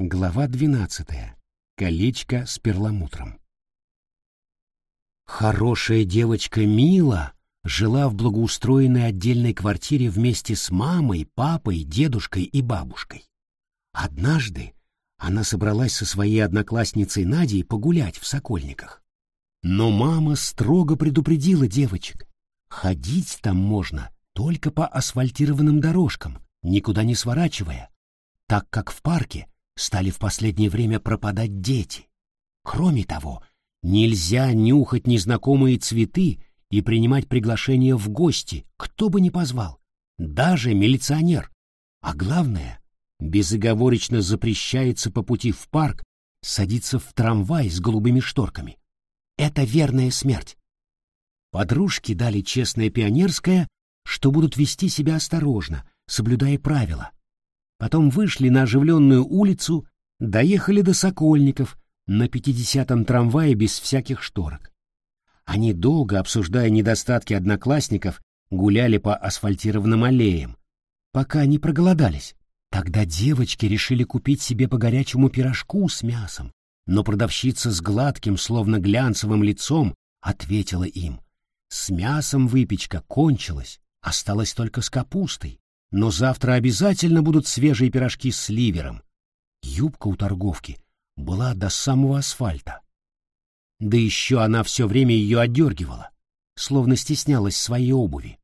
Глава двенадцатая. Колечко с перламутром. Хорошая девочка Мила жила в благоустроенной отдельной квартире вместе с мамой, папой, дедушкой и бабушкой. Однажды она собралась со своей одноклассницей Надей погулять в Сокольниках. Но мама строго предупредила девочек. Ходить там можно только по асфальтированным дорожкам, никуда не сворачивая, так как в парке стали в последнее время пропадать дети. Кроме того, нельзя нюхать незнакомые цветы и принимать приглашения в гости, кто бы ни позвал, даже милиционер. А главное, безоговорочно запрещается по пути в парк садиться в трамвай с голубыми шторками. Это верная смерть. Подружки дали честное пионерское, что будут вести себя осторожно, соблюдая правила. Потом вышли на оживленную улицу, доехали до Сокольников на пятидесятом трамвае без всяких шторок. Они долго, обсуждая недостатки одноклассников, гуляли по асфальтированным аллеям, пока не проголодались. Тогда девочки решили купить себе по горячему пирожку с мясом, но продавщица с гладким, словно глянцевым лицом ответила им. С мясом выпечка кончилась, осталась только с капустой но завтра обязательно будут свежие пирожки с ливером. Юбка у торговки была до самого асфальта. Да еще она все время ее отдергивала, словно стеснялась своей обуви.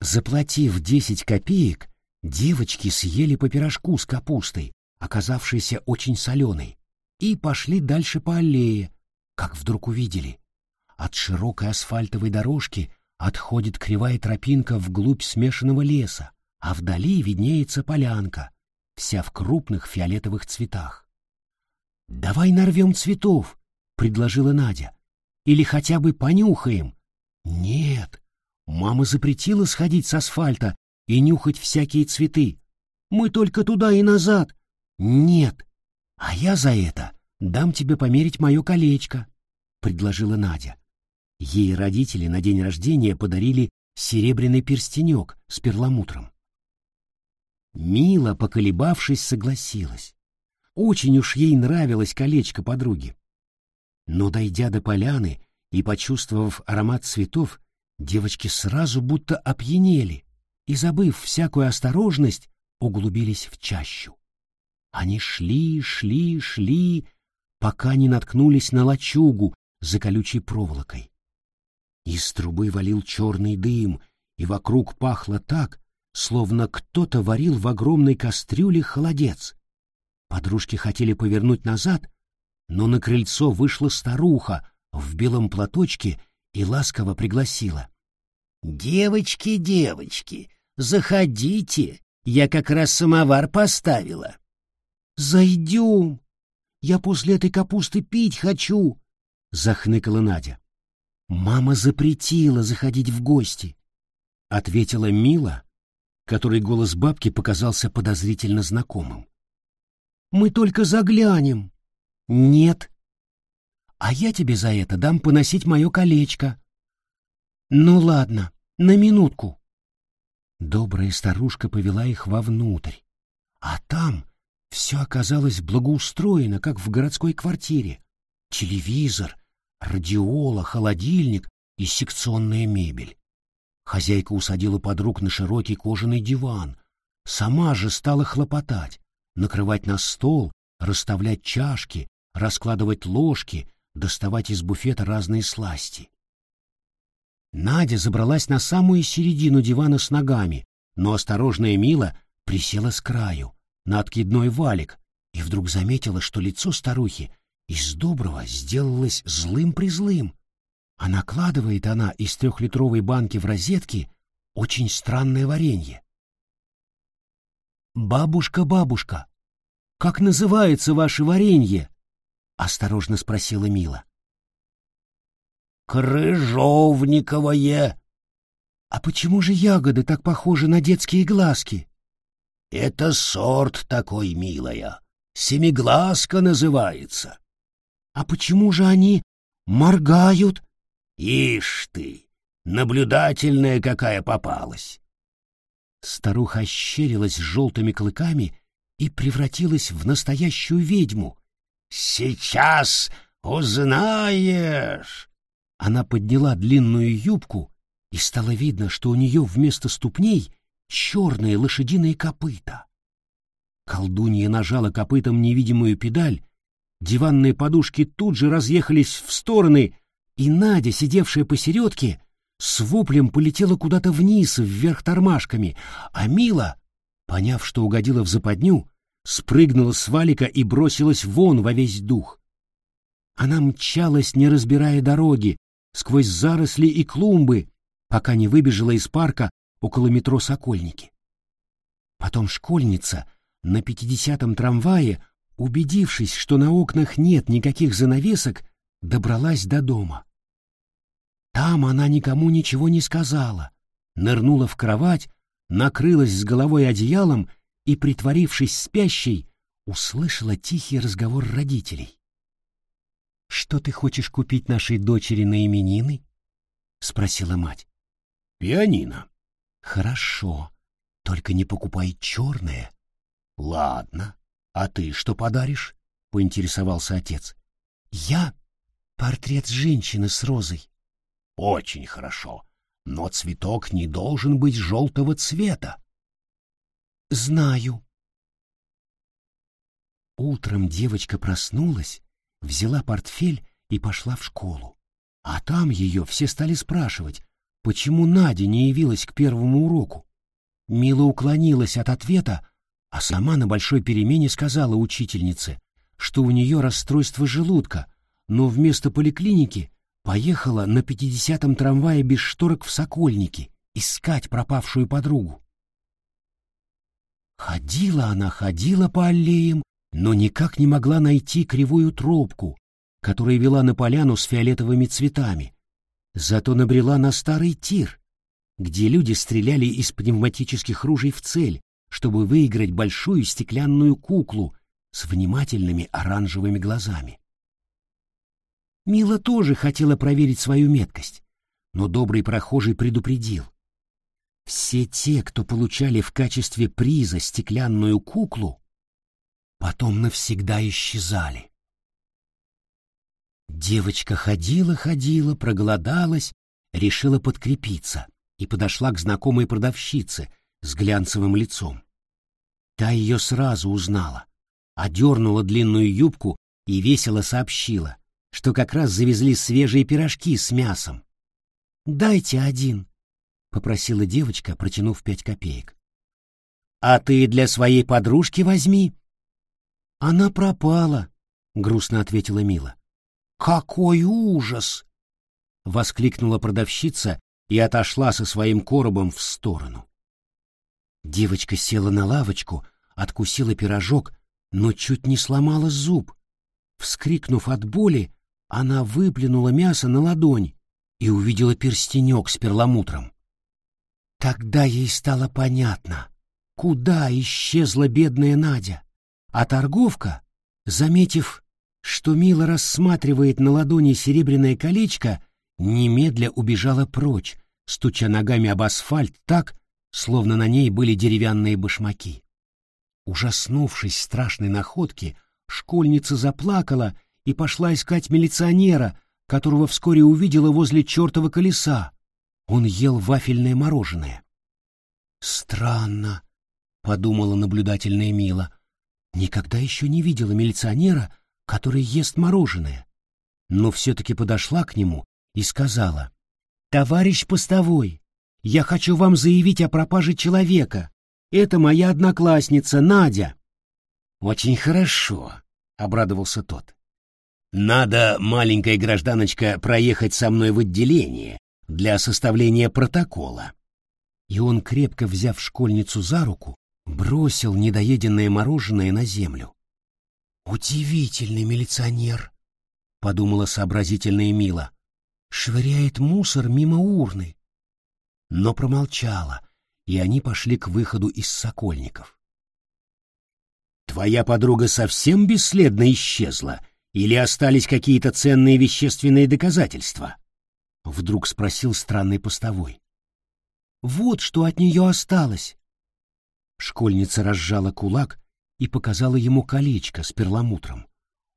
Заплатив десять копеек, девочки съели по пирожку с капустой, оказавшейся очень соленой, и пошли дальше по аллее, как вдруг увидели. От широкой асфальтовой дорожки отходит кривая тропинка вглубь смешанного леса, а вдали виднеется полянка, вся в крупных фиолетовых цветах. «Давай нарвем цветов», — предложила Надя, — «или хотя бы понюхаем». «Нет, мама запретила сходить с асфальта и нюхать всякие цветы. Мы только туда и назад». «Нет, а я за это дам тебе померить мое колечко», — предложила Надя. Ей родители на день рождения подарили серебряный перстенек с перламутром. Мила, поколебавшись, согласилась. Очень уж ей нравилось колечко подруги. Но, дойдя до поляны и почувствовав аромат цветов, девочки сразу будто опьянели и, забыв всякую осторожность, углубились в чащу. Они шли, шли, шли, пока не наткнулись на лачугу за колючей проволокой. Из трубы валил черный дым, и вокруг пахло так, словно кто-то варил в огромной кастрюле холодец. Подружки хотели повернуть назад, но на крыльцо вышла старуха в белом платочке и ласково пригласила. «Девочки, девочки, заходите, я как раз самовар поставила». «Зайдем, я после этой капусты пить хочу», — захныкала Надя. «Мама запретила заходить в гости», — ответила Мила, который голос бабки показался подозрительно знакомым. «Мы только заглянем». «Нет». «А я тебе за это дам поносить мое колечко». «Ну ладно, на минутку». Добрая старушка повела их вовнутрь, а там все оказалось благоустроено, как в городской квартире. Телевизор, радиола, холодильник и секционная мебель. Хозяйка усадила подруг на широкий кожаный диван, сама же стала хлопотать, накрывать на стол, расставлять чашки, раскладывать ложки, доставать из буфета разные сласти. Надя забралась на самую середину дивана с ногами, но осторожная Мила присела с краю, на откидной валик, и вдруг заметила, что лицо старухи из доброго сделалось злым-призлым а накладывает она из трехлитровой банки в розетки очень странное варенье. «Бабушка, бабушка, как называется ваше варенье?» — осторожно спросила Мила. «Крыжовниковое». «А почему же ягоды так похожи на детские глазки?» «Это сорт такой, милая. Семиглазка называется». «А почему же они моргают?» Ишь ты, наблюдательная какая попалась. Старуха ощерилась желтыми клыками и превратилась в настоящую ведьму. «Сейчас узнаешь!» Она подняла длинную юбку, и стало видно, что у нее вместо ступней черные лошадиные копыта. Колдунья нажала копытом невидимую педаль, диванные подушки тут же разъехались в стороны, и Надя, сидевшая посередке, с воплем полетела куда-то вниз, вверх тормашками, а Мила, поняв, что угодила в западню, спрыгнула с валика и бросилась вон во весь дух. Она мчалась, не разбирая дороги, сквозь заросли и клумбы, пока не выбежала из парка около метро «Сокольники». Потом школьница на пятидесятом трамвае, убедившись, что на окнах нет никаких занавесок, добралась до дома. Там она никому ничего не сказала, нырнула в кровать, накрылась с головой одеялом и, притворившись спящей, услышала тихий разговор родителей. «Что ты хочешь купить нашей дочери на именины?» — спросила мать. «Пианино». «Хорошо, только не покупай черное». «Ладно. А ты что подаришь?» — поинтересовался отец. «Я портрет женщины с розой». «Очень хорошо. Но цветок не должен быть желтого цвета». «Знаю». Утром девочка проснулась, взяла портфель и пошла в школу. А там ее все стали спрашивать, почему Надя не явилась к первому уроку. Мила уклонилась от ответа, а сама на большой перемене сказала учительнице, что у нее расстройство желудка, но вместо поликлиники поехала на пятидесятом трамвае без шторок в Сокольники искать пропавшую подругу. Ходила она, ходила по аллеям, но никак не могла найти кривую тропку, которая вела на поляну с фиолетовыми цветами. Зато набрела на старый тир, где люди стреляли из пневматических ружей в цель, чтобы выиграть большую стеклянную куклу с внимательными оранжевыми глазами. Мила тоже хотела проверить свою меткость, но добрый прохожий предупредил. Все те, кто получали в качестве приза стеклянную куклу, потом навсегда исчезали. Девочка ходила-ходила, проголодалась, решила подкрепиться и подошла к знакомой продавщице с глянцевым лицом. Та ее сразу узнала, одернула длинную юбку и весело сообщила, что как раз завезли свежие пирожки с мясом. «Дайте один», — попросила девочка, протянув пять копеек. «А ты для своей подружки возьми», она пропала, грустно ответила Мила. Какой ужас! воскликнула продавщица и отошла со своим коробом в сторону. Девочка села на лавочку, откусила пирожок, но чуть не сломала зуб. Вскрикнув от боли, она выплюнула мясо на ладонь и увидела перстенек с перламутром. Тогда ей стало понятно, куда исчезла бедная Надя. А торговка, заметив, что Мила рассматривает на ладони серебряное колечко, немедля убежала прочь, стуча ногами об асфальт так, словно на ней были деревянные башмаки. Ужаснувшись страшной находке, школьница заплакала и пошла искать милиционера, которого вскоре увидела возле чертова колеса. Он ел вафельное мороженое. «Странно», — подумала наблюдательная Мила, Никогда еще не видела милиционера, который ест мороженое. Но все-таки подошла к нему и сказала, «Товарищ постовой, я хочу вам заявить о пропаже человека. Это моя одноклассница Надя». «Очень хорошо», — обрадовался тот. «Надо, маленькая гражданочка, проехать со мной в отделение для составления протокола». И он, крепко взяв школьницу за руку, бросил недоеденное мороженое на землю. «Удивительный милиционер», — подумала сообразительная Мила. «Швыряет мусор мимо урны». Но промолчала, и они пошли к выходу из Сокольников. «Твоя подруга совсем бесследно исчезла, или остались какие-то ценные вещественные доказательства?» — вдруг спросил странный постовой. «Вот что от нее осталось», Школьница разжала кулак и показала ему колечко с перламутром.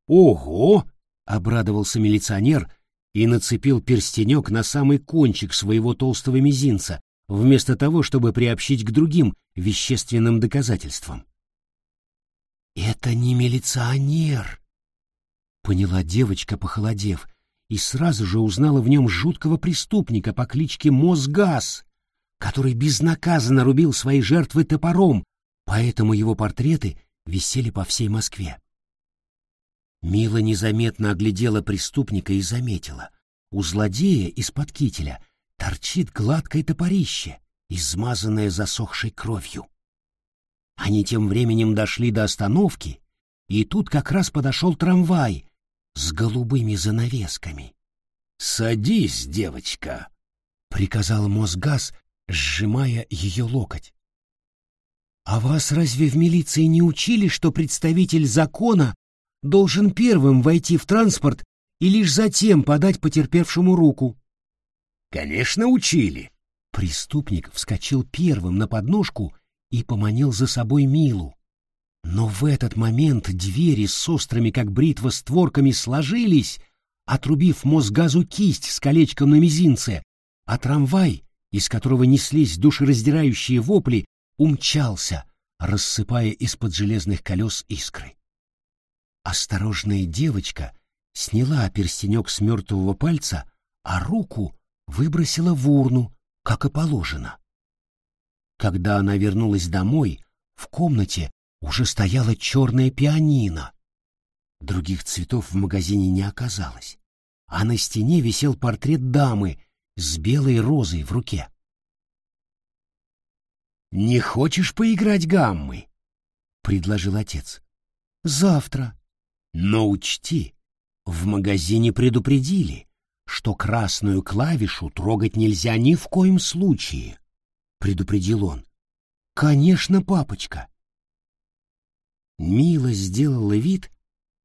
«Ого!» — обрадовался милиционер и нацепил перстенек на самый кончик своего толстого мизинца, вместо того, чтобы приобщить к другим вещественным доказательствам. «Это не милиционер», — поняла девочка, похолодев, и сразу же узнала в нем жуткого преступника по кличке Мосгаз, который безнаказанно рубил свои жертвы топором, поэтому его портреты висели по всей Москве. Мила незаметно оглядела преступника и заметила. У злодея из-под кителя торчит гладкое топорище, измазанное засохшей кровью. Они тем временем дошли до остановки, и тут как раз подошел трамвай с голубыми занавесками. «Садись, девочка», — приказал Мосгаз, сжимая ее локоть. «А вас разве в милиции не учили, что представитель закона должен первым войти в транспорт и лишь затем подать потерпевшему руку?» «Конечно, учили». Преступник вскочил первым на подножку и поманил за собой Милу. Но в этот момент двери с острыми, как бритва, створками сложились, отрубив Мосгазу кисть с колечком на мизинце, а трамвай, из которого неслись душераздирающие вопли, умчался, рассыпая из-под железных колес искры. Осторожная девочка сняла перстенек с мертвого пальца, а руку выбросила в урну, как и положено. Когда она вернулась домой, в комнате уже стояла черная пианино. Других цветов в магазине не оказалось, а на стене висел портрет дамы с белой розой в руке. «Не хочешь поиграть гаммы?» — предложил отец. «Завтра». «Но учти, в магазине предупредили, что красную клавишу трогать нельзя ни в коем случае предупредил он. Конечно, папочка. Мила сделала вид,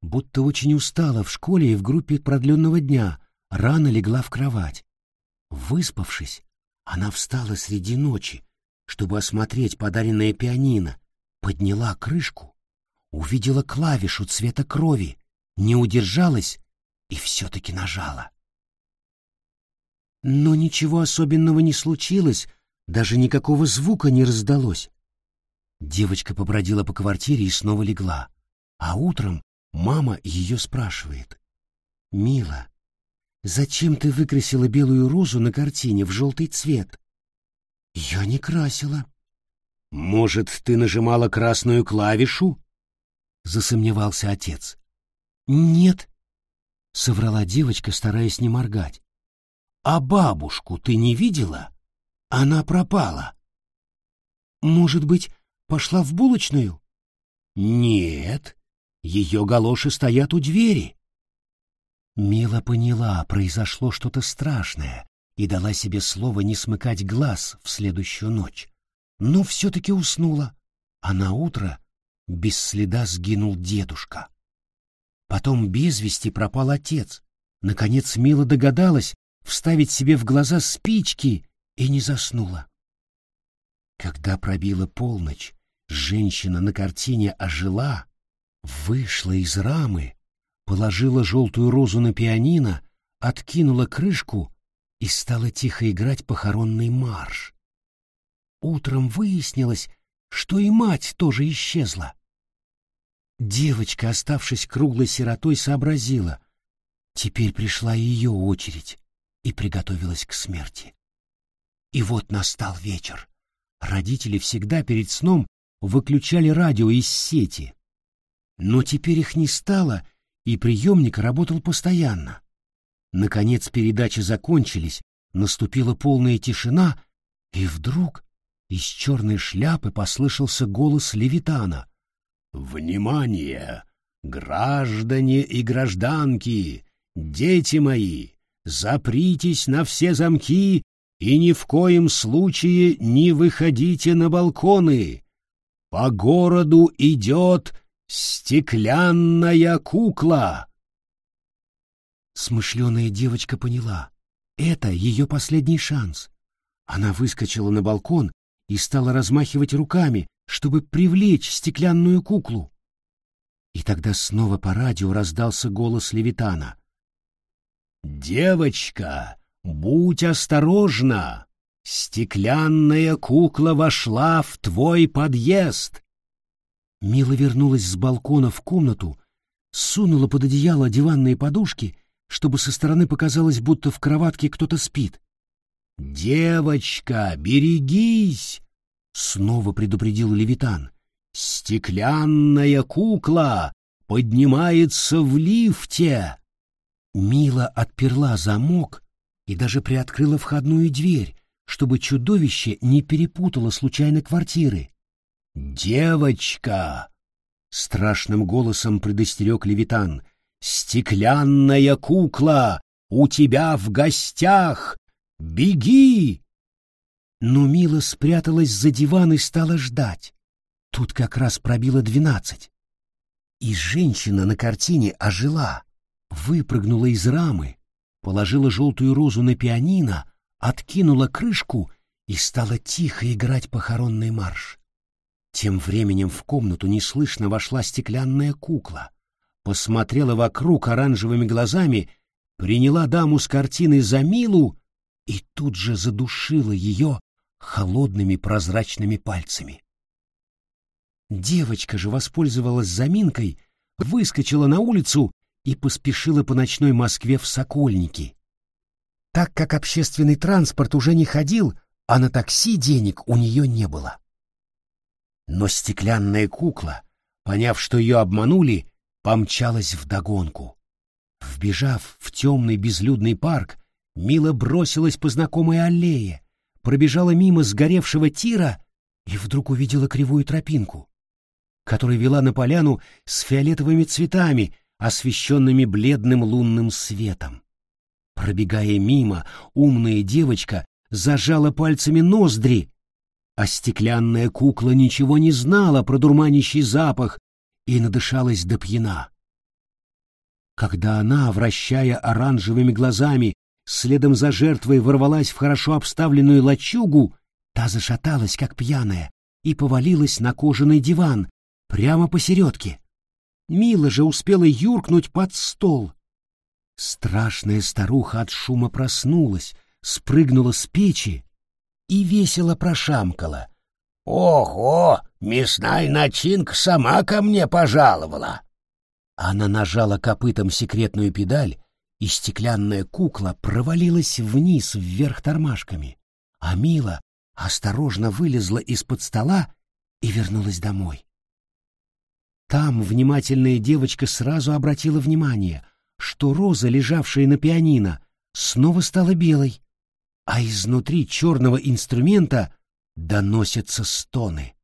будто очень устала в школе и в группе продленного дня, рано легла в кровать. Выспавшись, она встала среди ночи, чтобы осмотреть подаренное пианино, подняла крышку, увидела клавишу цвета крови, не удержалась и все-таки нажала. Но ничего особенного не случилось, даже никакого звука не раздалось. Девочка побродила по квартире и снова легла. А утром мама ее спрашивает. «Мила, зачем ты выкрасила белую розу на картине в желтый цвет?» «Я не красила». «Может, ты нажимала красную клавишу?» — засомневался отец. «Нет», — соврала девочка, стараясь не моргать. «А бабушку ты не видела?» Она пропала. Может быть, пошла в булочную? Нет, ее галоши стоят у двери. Мила поняла, произошло что-то страшное, и дала себе слово не смыкать глаз в следующую ночь. Но все-таки уснула, а на утро без следа сгинул дедушка. Потом без вести пропал отец. Наконец Мила догадалась вставить себе в глаза спички и не заснула. Когда пробила полночь, женщина на картине ожила, вышла из рамы, положила желтую розу на пианино, откинула крышку и стала тихо играть похоронный марш. Утром выяснилось, что и мать тоже исчезла. Девочка, оставшись круглой сиротой, сообразила. Теперь пришла ее очередь и приготовилась к смерти. И вот настал вечер. Родители всегда перед сном выключали радио из сети. Но теперь их не стало, и приемник работал постоянно. Наконец передачи закончились, наступила полная тишина, и вдруг из черной шляпы послышался голос Левитана. «Внимание! Граждане и гражданки! Дети мои! Запритесь на все замки и ни в коем случае не выходите на балконы. По городу идет стеклянная кукла. Смышленая девочка поняла. Это ее последний шанс. Она выскочила на балкон и стала размахивать руками, чтобы привлечь стеклянную куклу. И тогда снова по радио раздался голос Левитана. «Девочка, будь осторожна! Стеклянная кукла вошла в твой подъезд!» Мила вернулась с балкона в комнату, сунула под одеяло диванные подушки, чтобы со стороны показалось, будто в кроватке кто-то спит. «Девочка, берегись!» — снова предупредил Левитан. «Стеклянная кукла поднимается в лифте!» Мила отперла замок и даже приоткрыла входную дверь, чтобы чудовище не перепутало случайно квартиры. «Девочка!» — страшным голосом предостерег Левитан. «Стеклянная кукла! У тебя в гостях! Беги!» Но Мила спряталась за диван и стала ждать. Тут как раз пробило двенадцать. И женщина на картине ожила, выпрыгнула из рамы, положила желтую розу на пианино, откинула крышку и стала тихо играть похоронный марш. Тем временем в комнату неслышно вошла стеклянная кукла, посмотрела вокруг оранжевыми глазами, приняла даму с картины за Милу и тут же задушила ее холодными прозрачными пальцами. Девочка же воспользовалась заминкой, выскочила на улицу и поспешила по ночной Москве в Сокольники. Так как общественный транспорт уже не ходил, а на такси денег у нее не было. Но стеклянная кукла, поняв, что ее обманули, помчалась вдогонку. Вбежав в темный безлюдный парк, Мила бросилась по знакомой аллее, пробежала мимо сгоревшего тира и вдруг увидела кривую тропинку которая вела на поляну с фиолетовыми цветами, освещенными бледным лунным светом. Пробегая мимо, умная девочка зажала пальцами ноздри, а стеклянная кукла ничего не знала про дурманящий запах и надышалась до пьяна. Когда она, вращая оранжевыми глазами, следом за жертвой ворвалась в хорошо обставленную лачугу, та зашаталась, как пьяная, и повалилась на кожаный диван, прямо посередке. Мила же успела юркнуть под стол. Страшная старуха от шума проснулась, спрыгнула с печи и весело прошамкала. «Ого, мясная начинка сама ко мне пожаловала!» Она нажала копытом секретную педаль, и стеклянная кукла провалилась вниз вверх тормашками, а Мила осторожно вылезла из-под стола и вернулась домой. Там внимательная девочка сразу обратила внимание, что роза, лежавшая на пианино, снова стала белой, а изнутри черного инструмента доносятся стоны.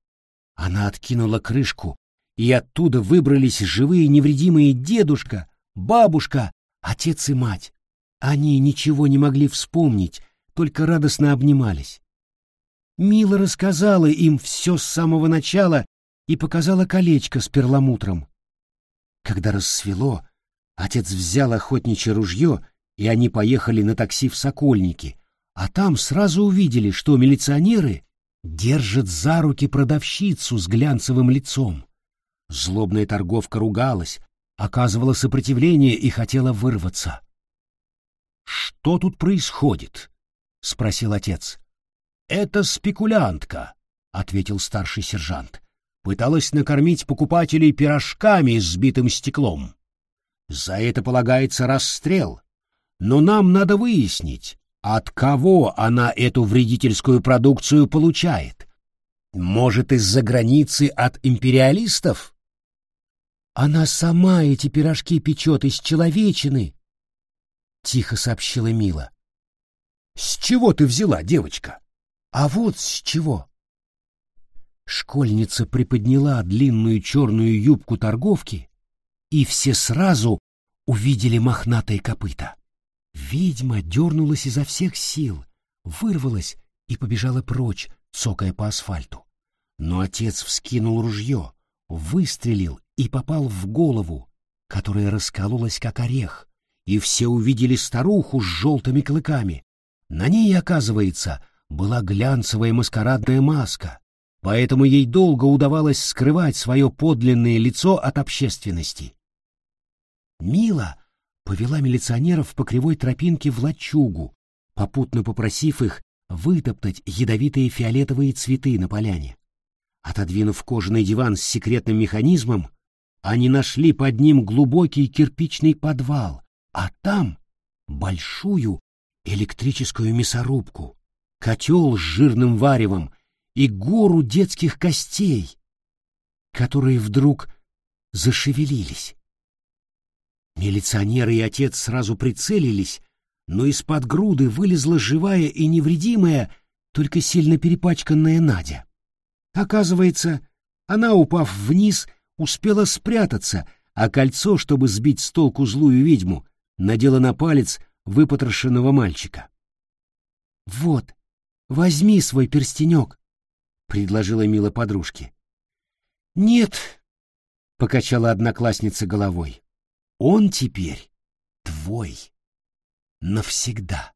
Она откинула крышку, и оттуда выбрались живые невредимые дедушка, бабушка, отец и мать. Они ничего не могли вспомнить, только радостно обнимались. Мила рассказала им все с самого начала и показала колечко с перламутром. Когда рассвело, отец взял охотничье ружье, и они поехали на такси в Сокольники, а там сразу увидели, что милиционеры держат за руки продавщицу с глянцевым лицом. Злобная торговка ругалась, оказывала сопротивление и хотела вырваться. «Что тут происходит?» — спросил отец. «Это спекулянтка», — ответил старший сержант пыталась накормить покупателей пирожками с сбитым стеклом. За это полагается расстрел. Но нам надо выяснить, от кого она эту вредительскую продукцию получает. Может, из-за границы от империалистов? Она сама эти пирожки печет из человечины, — тихо сообщила Мила. — С чего ты взяла, девочка? — А вот с чего. Школьница приподняла длинную черную юбку торговки, и все сразу увидели мохнатые копыта. Ведьма дернулась изо всех сил, вырвалась и побежала прочь, цокая по асфальту. Но отец вскинул ружье, выстрелил и попал в голову, которая раскололась как орех, и все увидели старуху с желтыми клыками. На ней, оказывается, была глянцевая маскарадная маска, поэтому ей долго удавалось скрывать свое подлинное лицо от общественности. Мила повела милиционеров по кривой тропинке в лачугу, попутно попросив их вытоптать ядовитые фиолетовые цветы на поляне. Отодвинув кожаный диван с секретным механизмом, они нашли под ним глубокий кирпичный подвал, а там большую электрическую мясорубку, котел с жирным варевом и гору детских костей, которые вдруг зашевелились. Милиционеры и отец сразу прицелились, но из-под груды вылезла живая и невредимая, только сильно перепачканная Надя. Оказывается, она, упав вниз, успела спрятаться, а кольцо, чтобы сбить с толку злую ведьму, надела на палец выпотрошенного мальчика. «Вот, возьми свой перстенек», — предложила Мила подружке. «Нет», — покачала одноклассница головой, — «он теперь твой навсегда».